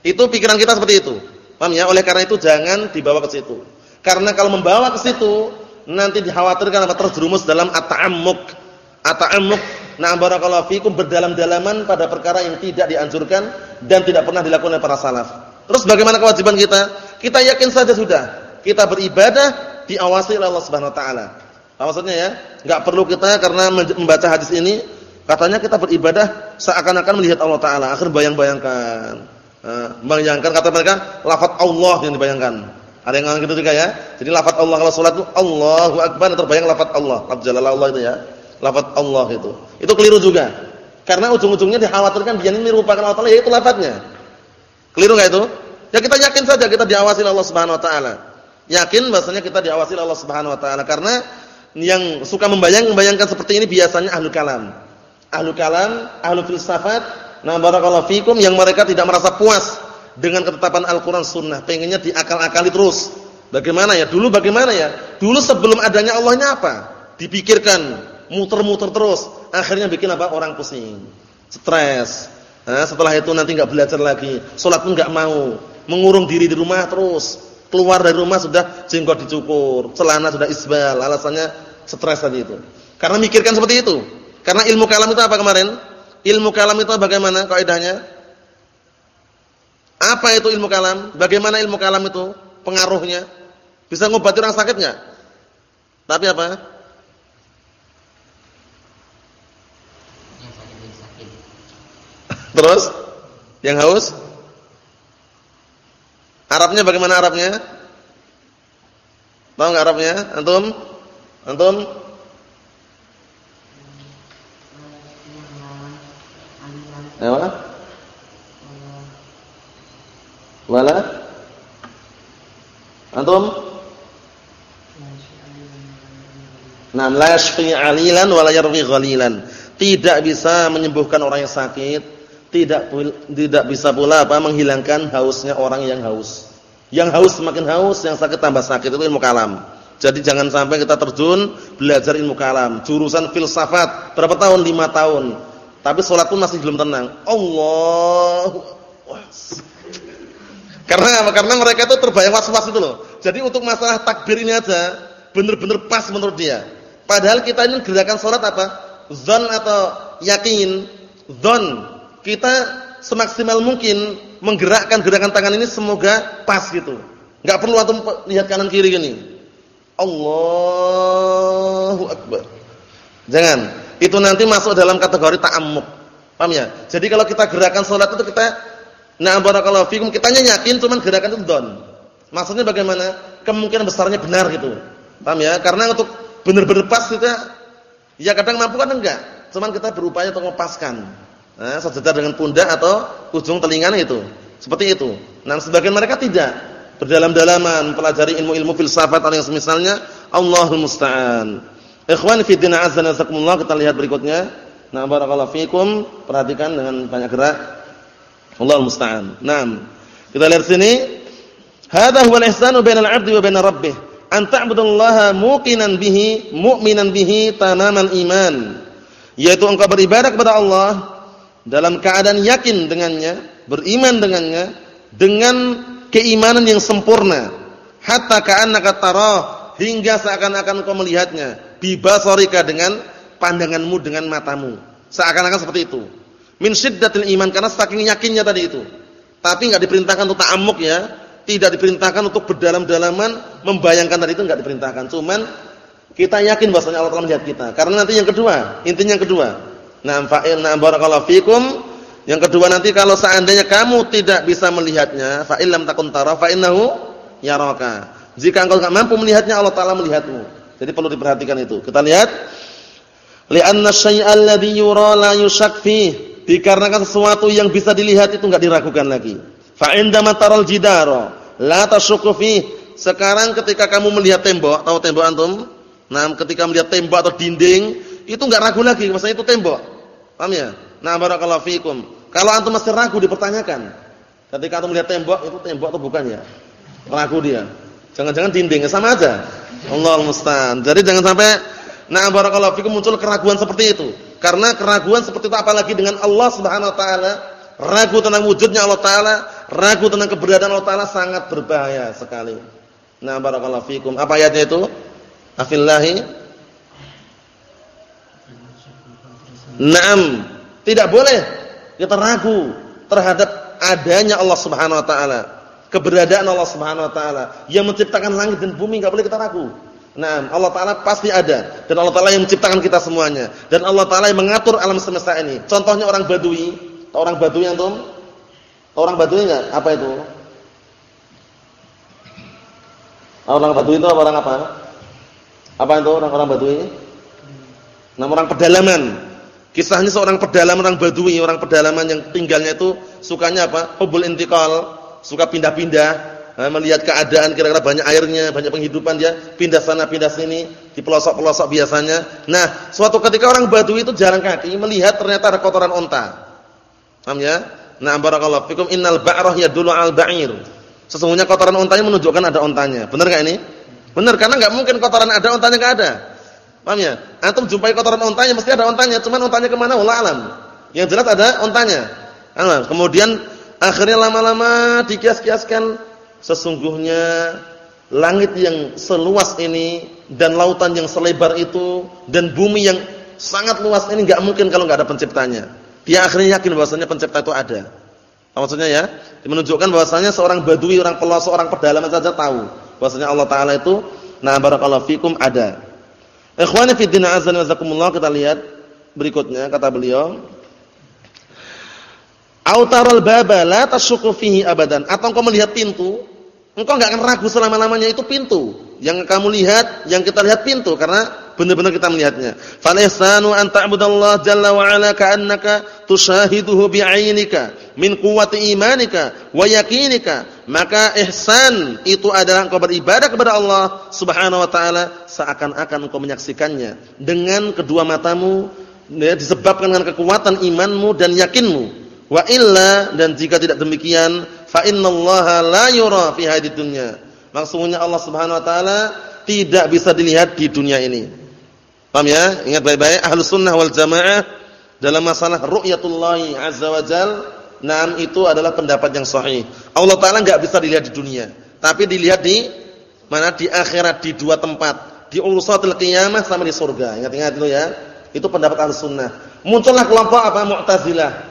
Itu pikiran kita seperti itu. Paham ya? Oleh karena itu jangan dibawa ke situ. Karena kalau membawa ke situ nanti dikhawatirkan apa terjerumus dalam at-ta'ammuk. At-ta'ammuk nah barakallahu fikum berdalam-dalaman pada perkara yang tidak dianjurkan dan tidak pernah dilakukan oleh para salaf. Terus bagaimana kewajiban kita? Kita yakin saja sudah. Kita beribadah diawasi oleh Allah Subhanahu wa taala. Maksudnya ya, enggak perlu kita karena membaca hadis ini katanya kita beribadah seakan-akan melihat Allah taala. Akhir bayang-bayangkan bayangkan kata mereka lafaz Allah yang dibayangkan. Ada yang ngomong gitu juga ya. Jadi lafaz Allah kalau salat itu Allahu akbar terbayang lafaz Allah. Lafaz jalalah Allah itu ya. Lafaz Allah itu. Itu keliru juga. Karena ujung-ujungnya dikhawatirkan dia ini merupakan Allah Taala yaitu lafaznya. Keliru enggak itu? Ya kita yakin saja kita diawasi Allah Subhanahu wa taala. Yakin bahasanya kita diawasi Allah Subhanahu wa taala karena yang suka membayang membayangkan seperti ini biasanya ahlu kalam. Ahlu kalam, ahlu filsafat Nah barakallahu fikum yang mereka tidak merasa puas dengan ketetapan Al-Quran Sunnah. Pengennya diakal-akali terus. Bagaimana ya? Dulu bagaimana ya? Dulu sebelum adanya Allahnya apa? Dipikirkan, muter-muter terus. Akhirnya bikin apa? Orang pusing. Stres. Nah, setelah itu nanti nggak belajar lagi. Sholat pun nggak mau. Mengurung diri di rumah terus. Keluar dari rumah sudah jenggot dicukur. Celana sudah isbal. Alasannya stres tadi itu. Karena mikirkan seperti itu. Karena ilmu kalam itu apa kemarin? Ilmu kalam itu bagaimana kaidahnya? Apa itu ilmu kalam? Bagaimana ilmu kalam itu pengaruhnya? Bisa ngobati orang sakit enggak? Tapi apa? Yang sakit sakit. Terus? Yang haus? Arabnya bagaimana Arabnya? Tahu enggak Arabnya? Antum? Antum? Apa? Wala? Antum? Nah, la 'alilan wa la yarwi ghalilan. Tidak bisa menyembuhkan orang yang sakit, tidak tidak bisa pula apa menghilangkan hausnya orang yang haus. Yang haus semakin haus, yang sakit tambah sakit itu ilmu kalam. Jadi jangan sampai kita terjun belajar ilmu kalam, jurusan filsafat berapa tahun? 5 tahun. Tapi sholat pun masih belum tenang. Allah. Karena? Karena mereka itu terbayang was-was itu loh. Jadi untuk masalah takbir ini aja benar-benar pas menurut dia. Padahal kita ini gerakan sholat apa? Zon atau yakin. Zon. Kita semaksimal mungkin menggerakkan gerakan tangan ini semoga pas gitu. Enggak perlu antum lihat kanan kiri gini. Allahu akbar. Jangan. Itu nanti masuk dalam kategori ta'ammuk. Paham ya? Jadi kalau kita gerakan salat itu kita na'am barakallahu fikum, kitanya yakin cuman gerakan itu don. Maksudnya bagaimana? Kemungkinan besarnya benar gitu. Paham ya? Karena untuk benar-benar pas kita ya kadang mampu kan enggak. Cuman kita berupaya untuk melepaskan. Nah, sejajar dengan pundak atau ujung telinganya itu. Seperti itu. Nah, sebagian mereka tidak. Berdalam-dalaman pelajari ilmu-ilmu filsafat atau yang semisalnya, Allahul musta'an. Ikhwan fi din azza nasakumullah kita lihat berikutnya. Nah, barakallahu fikum, perhatikan dengan banyak gerak. Allahu musta'an. Naam. Kita lihat sini. Hadha huwa al-ihsanu bainal 'abdi wa bain rabbih. An ta'budallaha muqinan bihi, mu'minan bihi tamamal iman. Yaitu engkau beribadah kepada Allah dalam keadaan yakin dengannya, beriman dengannya dengan keimanan yang sempurna. Hatta ka'annaka tarah hingga seakan-akan engkau melihatnya bibasorika dengan pandanganmu dengan matamu. Seakan-akan seperti itu. Min syiddatil iman karena saking yakinnya tadi itu. Tapi enggak diperintahkan untuk ta'ammuk ya. Tidak diperintahkan untuk berdalam-dalaman membayangkan tadi itu enggak diperintahkan. Cuman kita yakin bahwasanya Allah telah melihat kita. Karena nanti yang kedua, intinya yang kedua. Nah, fa'il na barakallahu fikum. Yang kedua nanti kalau seandainya kamu tidak bisa melihatnya, fa lam takun tara yaraka. Jika engkau enggak mampu melihatnya, Allah taala melihatmu. Jadi perlu diperhatikan itu. Kita lihat li'anna syai'al ladzi yura la yushak dikarenakan sesuatu yang bisa dilihat itu enggak diragukan lagi. Fa indama taral jidara la Sekarang ketika kamu melihat tembok, tahu tembok antum? Nah, ketika melihat tembok atau dinding, itu enggak ragu lagi, maksudnya itu tembok. Paham ya? Nah, barakallahu fikum. Kalau antum masih ragu dipertanyakan. Ketika antum melihat tembok, itu tembok atau bukan ya? Ragu dia. Jangan-jangan dinding, sama aja. Allahul musta'an. Jadi jangan sampai nah barakallahu fikum muncul keraguan seperti itu. Karena keraguan seperti itu apalagi dengan Allah Subhanahu wa taala, ragu tentang wujudnya Allah taala, ragu tentang keberadaan Allah taala sangat berbahaya sekali. Nah barakallahu fikum. Apa ayatnya itu? Afillahi Naam, tidak boleh kita ragu terhadap adanya Allah Subhanahu wa taala, keberadaan Allah Subhanahu wa taala yang menciptakan langit dan bumi enggak boleh kita ragu. Nah, Allah taala pasti ada dan Allah taala yang menciptakan kita semuanya dan Allah taala yang mengatur alam semesta ini. Contohnya orang Badui, orang Badui antum? Orang Badui enggak? Apa itu? Orang Badui itu orang apa? Apa itu orang-orang Badui? Nah, orang pedalaman. Kisahnya seorang pedalaman orang Badui, orang pedalaman yang tinggalnya itu sukanya apa? Hubul intikal, suka pindah-pindah, nah, melihat keadaan kira-kira banyak airnya, banyak penghidupan dia, pindah sana pindah sini, di pelosok-pelosok biasanya. Nah, suatu ketika orang Badui itu jalan kaki melihat ternyata ada kotoran onta. Paham ya? Nah, barakallahu fikum innal ba'rah yadullu al ba'ir. Sesungguhnya kotoran ontanya menunjukkan ada ontanya. Benar enggak ini? Benar karena enggak mungkin kotoran ada ontanya enggak ada. Paham ya? Antum jumpai kotoran ontanya mesti ada ontanya, cuman ontanya ke mana Allah alam. Yang jelas ada ontanya. Kemudian akhirnya lama-lama dikias-kiaskan sesungguhnya langit yang seluas ini dan lautan yang selebar itu dan bumi yang sangat luas ini enggak mungkin kalau enggak ada penciptanya. Dia akhirnya yakin bahwasanya pencipta itu ada. Maksudnya ya? Menunjukkan bahwasanya seorang badui, orang pelosok, orang pedalaman saja tahu bahwasanya Allah taala itu na barakallahu fikum ada. Ikhwani fi din azan wa kita lihat berikutnya kata beliau Autaral baba la tasyukku fihi abadan atau engkau melihat pintu engkau enggak akan ragu selama-lamanya itu pintu yang kamu lihat yang kita lihat pintu karena benar-benar kita melihatnya. Fal ihsanu an ta'budallaha jalla wa ala ka'annaka tushahiduhu bi'ainika min quwwati imanika wa yaqinika. Maka ihsan itu adalah engkau beribadah kepada Allah Subhanahu wa taala seakan-akan engkau menyaksikannya dengan kedua matamu ya, disebabkan dengan kekuatan imanmu dan yakinmu. Wa illa dan jika tidak demikian fa innallaha la yura fi hadid dunya. Maksudnya Allah Subhanahu wa taala tidak bisa dilihat di dunia ini. Paham ya? Ingat baik-baik ahlu sunnah wal jamaah dalam masalah ru'yatullahi azza wa jal, nam itu adalah pendapat yang sahih. Allah Ta'ala enggak bisa dilihat di dunia. Tapi dilihat di mana? Di akhirat, di dua tempat. Di urusatul qiyamah sama di surga. Ingat-ingat itu ya. Itu pendapat ahlu sunnah. Muncullah kelompok apa? Mu'tazilah.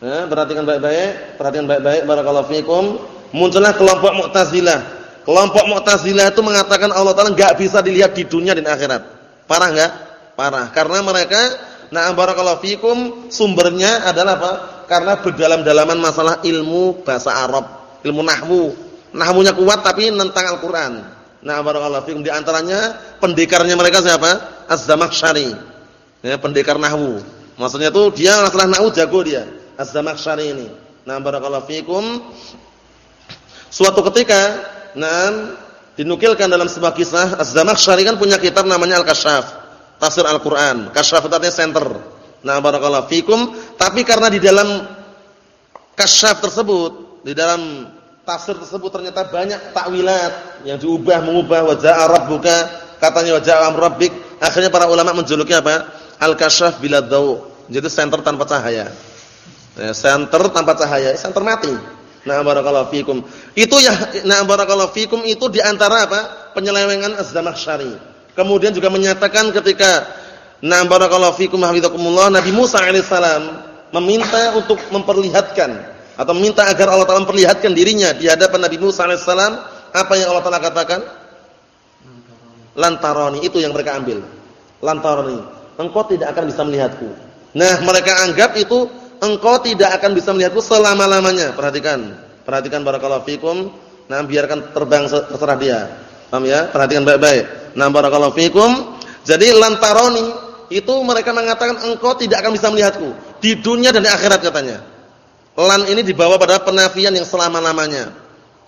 Ya, perhatikan baik-baik. Perhatikan baik-baik. Barakallahu fikum. Muncullah kelompok Mu'tazilah. Kelompok Mu'tazilah itu mengatakan Allah Ta'ala enggak bisa dilihat di dunia dan akhirat. Parah enggak? Parah. Karena mereka na'am barakallahu fikum sumbernya adalah apa? Karena berdalam-dalaman masalah ilmu bahasa Arab, ilmu nahwu. Nahwunya kuat tapi tentang Al-Qur'an. Nah, barakallahu fikum di antaranya pendekarnya mereka siapa? Az-Zamakhsyari. Ya, pendekar nahwu. Maksudnya tuh dia masalah nahwu jago dia. Az-Zamakhsyari ini. Nah, barakallahu fikum suatu ketika, nah Dinukilkan dalam sebuah kisah Az-Zamakhsyari kan punya kitab namanya Al-Kasyaf, tafsir Al-Qur'an. Kasyaf itu artinya center. Nah, barakallahu fikum, tapi karena di dalam kasyaf tersebut, di dalam tafsir tersebut ternyata banyak takwilat yang diubah mengubah wajah Arab buka katanya wajah Am Rabbik. Akhirnya para ulama menjuluki apa? Al-Kasyaf bila dau. Jadi center tanpa cahaya. Ya, center tanpa cahaya, center mati. Nah barakallahu fikum. Itu ya nah barakallahu fikum itu di antara apa? penyelewengan Az-Zamakhsyari. Kemudian juga menyatakan ketika nah barakallahu fikum hafizakumullah Nabi Musa alaihissalam meminta untuk memperlihatkan atau meminta agar Allah Taala memperlihatkan dirinya di hadapan Nabi Musa alaihissalam apa yang Allah Taala katakan? Lantaroni itu yang mereka ambil. Lantaroni. Engkau tidak akan bisa melihatku. Nah, mereka anggap itu engkau tidak akan bisa melihatku selama-lamanya. Perhatikan. Perhatikan barakallahu fikum. Nah, biarkan terbang terserah dia. Paham ya? Perhatikan baik-baik. Nah, barakallahu fikum. Jadi lantaroni itu mereka mengatakan engkau tidak akan bisa melihatku. di dunia dan di akhirat katanya. Lan ini dibawa pada penafian yang selama-lamanya.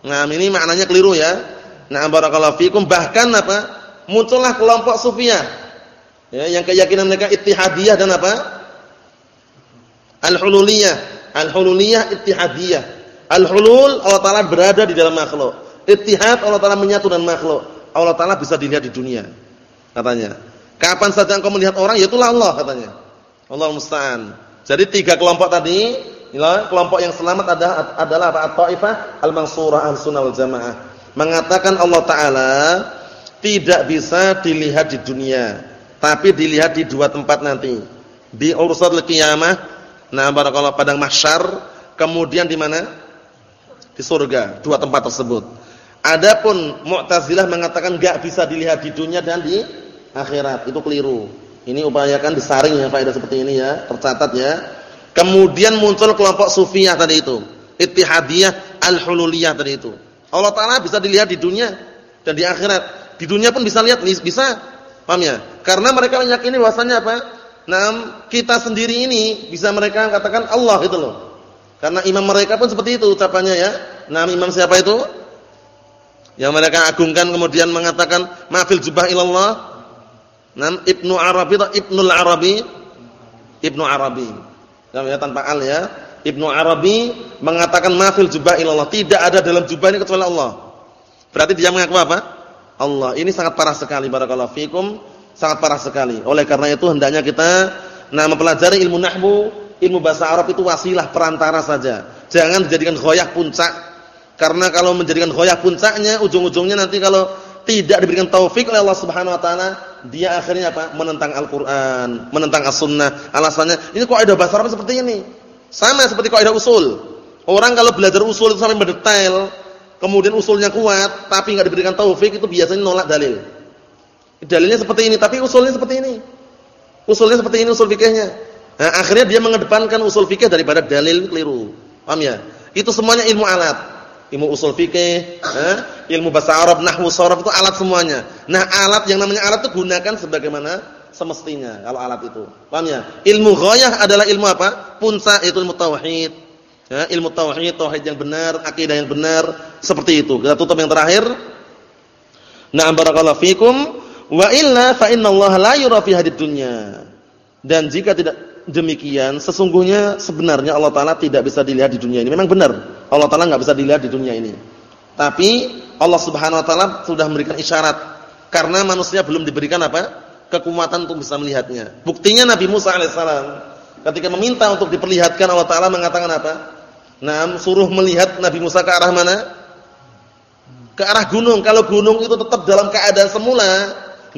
Nah, ini maknanya keliru ya. Nah, barakallahu fikum bahkan apa? Muncullah kelompok sufiyah. Ya, yang keyakinan mereka ittihadiyah dan apa? Al-hululiyah. Al-hululiyah ittihadiyah. Al-hulul Allah Taala berada di dalam makhluk. Ittihad Allah Taala menyatu dengan makhluk. Allah Taala bisa dilihat di dunia. Katanya. Kapan saja engkau melihat orang, ya itulah Allah katanya. Allah musta'an. Jadi tiga kelompok tadi, kelompok yang selamat adalah adalah apa? At-Taifah al-Mansurah al-Sunnah wal Jamaah. Mengatakan Allah taala tidak bisa dilihat di dunia, tapi dilihat di dua tempat nanti. Di ursatul qiyamah, nah barakallahu padang mahsyar, kemudian di mana? Di surga, dua tempat tersebut. Adapun Mu'tazilah mengatakan enggak bisa dilihat di dunia dan di akhirat. Itu keliru. Ini upayakan disaring ya faedah seperti ini ya, tercatat ya. Kemudian muncul kelompok sufiyah tadi itu. Ittihadiyah al-hululiyah tadi itu. Allah taala bisa dilihat di dunia dan di akhirat. Di dunia pun bisa lihat bisa. Paham ya? Karena mereka meyakini bahwasanya apa? Nah, kita sendiri ini bisa mereka katakan Allah itu loh. Karena imam mereka pun seperti itu ucapannya ya. Nah, imam siapa itu? Yang mereka agungkan kemudian mengatakan ma'fil jubah ilallah Nam Ibnu Arabi atau Ibnul Arabi? Ibnu Arabi. Ya tanpa al ya. Ibnu Arabi mengatakan mafil jubah ilallah, tidak ada dalam jubah ini kecuali Allah. Berarti dia mengaku apa? Allah. Ini sangat parah sekali barakallahu fikum, sangat parah sekali. Oleh karena itu hendaknya kita nah mempelajari ilmu nahwu, ilmu bahasa Arab itu wasilah perantara saja. Jangan dijadikan ghoyah puncak. Karena kalau menjadikan ghoyah puncaknya ujung-ujungnya nanti kalau tidak diberikan taufik oleh Allah Subhanahu wa taala, dia akhirnya apa? menentang Al-Qur'an, menentang As-Sunnah. Alasannya, ini kok ada bahasa Arab seperti ini. Sama seperti kok ada usul. Orang kalau belajar usul itu sampai mendetail, kemudian usulnya kuat, tapi enggak diberikan taufik itu biasanya nolak dalil. Dalilnya seperti ini, tapi usulnya seperti ini. Usulnya seperti ini usul fikihnya. Nah, akhirnya dia mengedepankan usul fikih daripada dalil keliru. Paham ya? Itu semuanya ilmu alat ilmu usul fikih, eh, ilmu bahasa Arab, nahwu sharaf itu alat semuanya. Nah, alat yang namanya alat itu gunakan sebagaimana semestinya kalau alat itu. Paham ya? Ilmu ghayah adalah ilmu apa? Puncak itu ilmu tauhid. Ya, ilmu tauhid, tauhid yang benar, akidah yang benar, seperti itu. Kita tutup yang terakhir. Na'am barakallahu fikum wa illa fa innallaha la yura hadid dunya. Dan jika tidak demikian sesungguhnya sebenarnya Allah taala tidak bisa dilihat di dunia ini. Memang benar. Allah taala enggak bisa dilihat di dunia ini. Tapi Allah Subhanahu wa taala sudah memberikan isyarat karena manusia belum diberikan apa? kekuatan untuk bisa melihatnya. Buktinya Nabi Musa alaihissalam ketika meminta untuk diperlihatkan Allah taala mengatakan apa? Nah, suruh melihat Nabi Musa ke arah mana? Ke arah gunung. Kalau gunung itu tetap dalam keadaan semula,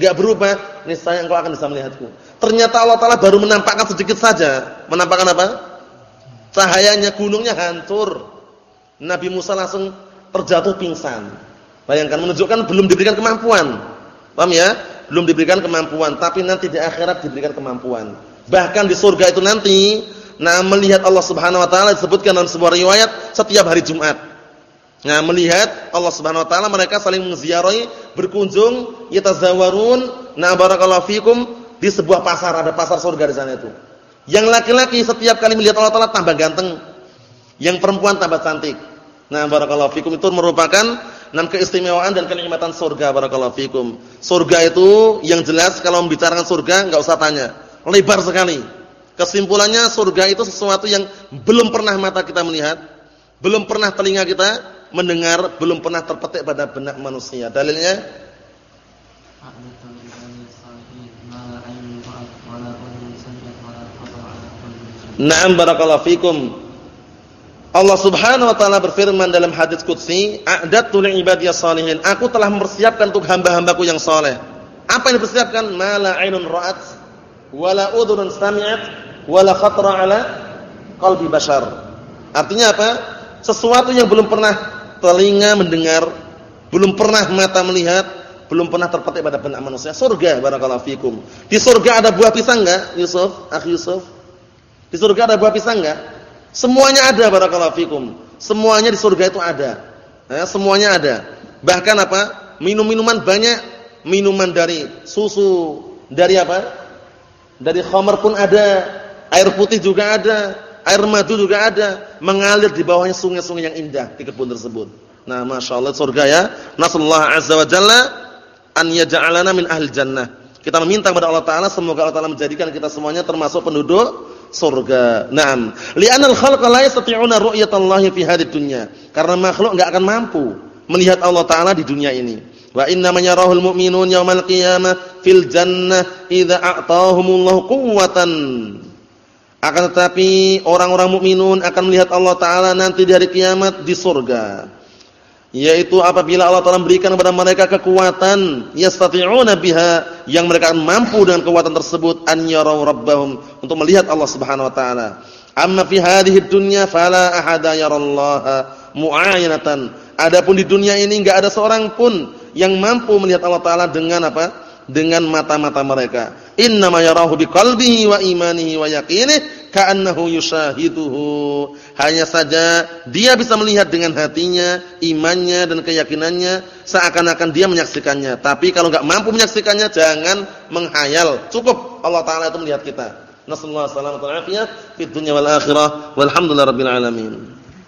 enggak berubah, niscaya engkau akan bisa melihatku. Ternyata Allah Taala baru menampakkan sedikit saja. Menampakkan apa? Cahayanya gunungnya hancur. Nabi Musa langsung terjatuh pingsan. Bayangkan menunjukkan belum diberikan kemampuan. Paham ya? Belum diberikan kemampuan, tapi nanti di akhirat diberikan kemampuan. Bahkan di surga itu nanti, nah melihat Allah Subhanahu wa taala disebutkan dalam sebuah riwayat setiap hari Jumat. Nah, melihat Allah Subhanahu wa taala mereka saling menziarahi, berkunjung, yatazawarun, na barakallahu fikum di sebuah pasar, ada pasar surga di sana itu. Yang laki-laki setiap kali melihat Allah taala tambah ganteng, yang perempuan tambah cantik. Nah, barakallahu fikum itu merupakan enam keistimewaan dan kenikmatan surga barakallahu fikum. Surga itu yang jelas kalau membicarakan surga enggak usah tanya, lebar sekali. Kesimpulannya surga itu sesuatu yang belum pernah mata kita melihat, belum pernah telinga kita mendengar belum pernah terpetik pada benak manusia. Dalilnya Naam barakallahu fikum. Allah Subhanahu wa taala berfirman dalam hadis qudsi, "A'dadtu li ibadiyas salihin." Aku telah mempersiapkan untuk hamba-hambaku yang saleh. Apa yang dipersiapkan? Mala ainun ra'at wala udhunun sami'at wala khatara ala qalbi bashar. Artinya apa? Sesuatu yang belum pernah telinga mendengar, belum pernah mata melihat, belum pernah terpetik pada benak manusia. Surga barakallahu fikum. Di surga ada buah pisang enggak, Yusuf? Akh Yusuf. Di surga ada buah pisang enggak? Semuanya ada barakallahu fikum. Semuanya di surga itu ada. Ya, semuanya ada. Bahkan apa? Minum-minuman banyak, minuman dari susu, dari apa? Dari khamar pun ada. Air putih juga ada, air madu juga ada, mengalir di bawahnya sungai-sungai yang indah di kebun tersebut. Nah, Masya Allah surga ya. Nasallahu azza wa jalla an yaj'alana min ahli jannah. Kita meminta kepada Allah Taala semoga Allah Taala menjadikan kita semuanya termasuk penduduk surga. Naam. Li'anal khalqa la yastati'una ru'yatallahi fi hadhihi dunya. Karena makhluk enggak akan mampu melihat Allah Taala di dunia ini. Wa inna man mu'minun yaumal qiyamah fil jannah idza a'tahumullahu quwwatan. Akan tetapi orang-orang mukminun akan melihat Allah Taala nanti di hari kiamat di surga. Yaitu apabila Allah Taala memberikan kepada mereka kekuatan yastati'una biha yang mereka mampu dengan kekuatan tersebut an yarau rabbahum untuk melihat Allah Subhanahu wa taala. Amma fi hadhihi dunya fala ahada yarallaha mu'ayanatan. Adapun di dunia ini enggak ada seorang pun yang mampu melihat Allah taala dengan apa dengan mata-mata mereka. Innama yarahu biqalbihi wa imanihi wa yaqinihi ka'annahu yushahiduhu. Hanya saja dia bisa melihat dengan hatinya, imannya dan keyakinannya seakan-akan dia menyaksikannya. Tapi kalau enggak mampu menyaksikannya jangan menghayal. Cukup Allah taala itu melihat kita. Nasallahu alaihi wasallam wa fid dunya wal akhirah walhamdulillahirabbil alamin.